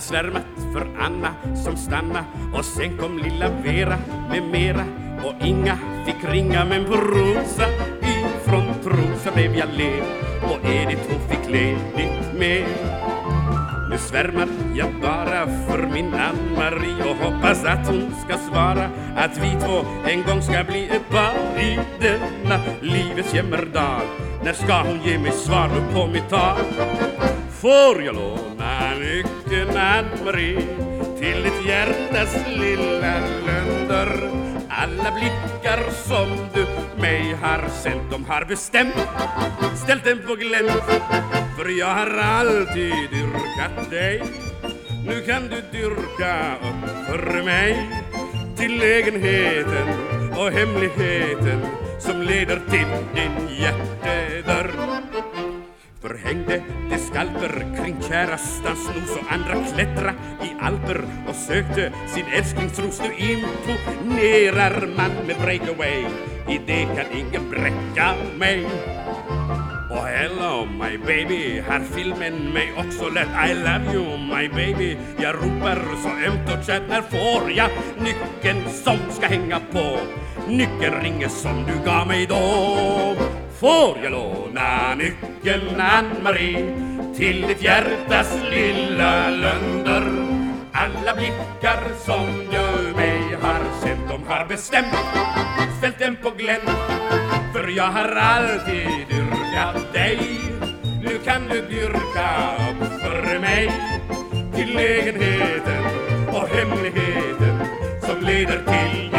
svärmat för Anna som stanna och sen kom lilla Vera med mera. Och Inga fick ringa men på Rosa ifrån Trosa blev jag led och Edith hon fick ledigt med nu svärmar jag bara för min Ann-Marie och hoppas att hon ska svara att vi två en gång ska bli ett par i denna livets jämmerdal. När ska hon ge mig svar? På mitt tal? Får jag låna nyckeln Ann-Marie till ditt hjärtas lilla lönder? Alla blickar som du mig har sänt, de har bestämt ställt den på glänt. För jag har alltid dyrkat dig Nu kan du dyrka upp för mig Till lägenheten och hemligheten Som leder till din hjärta hängde de skalper kring kärastans nos och andra klättra i alper och sökte sin älsklingsros. Nu imponerar man med breakaway, i det kan ingen bräcka mig. Och hello my baby, här filmen mig också lätt I love you my baby. Jag ropar så ömt och kärt När får jag nyckeln som ska hänga på. Nyckelringen som du gav mig då Får jag låna nyckeln Ann-Marie Till ditt hjärtas lilla lönder. Alla blickar som du mig har sett, De har bestämt ställt den på glänt. För jag har alltid dyrkat dig. Nu kan du dyrka upp för mig Till lägenheten och hemligheten Som leder till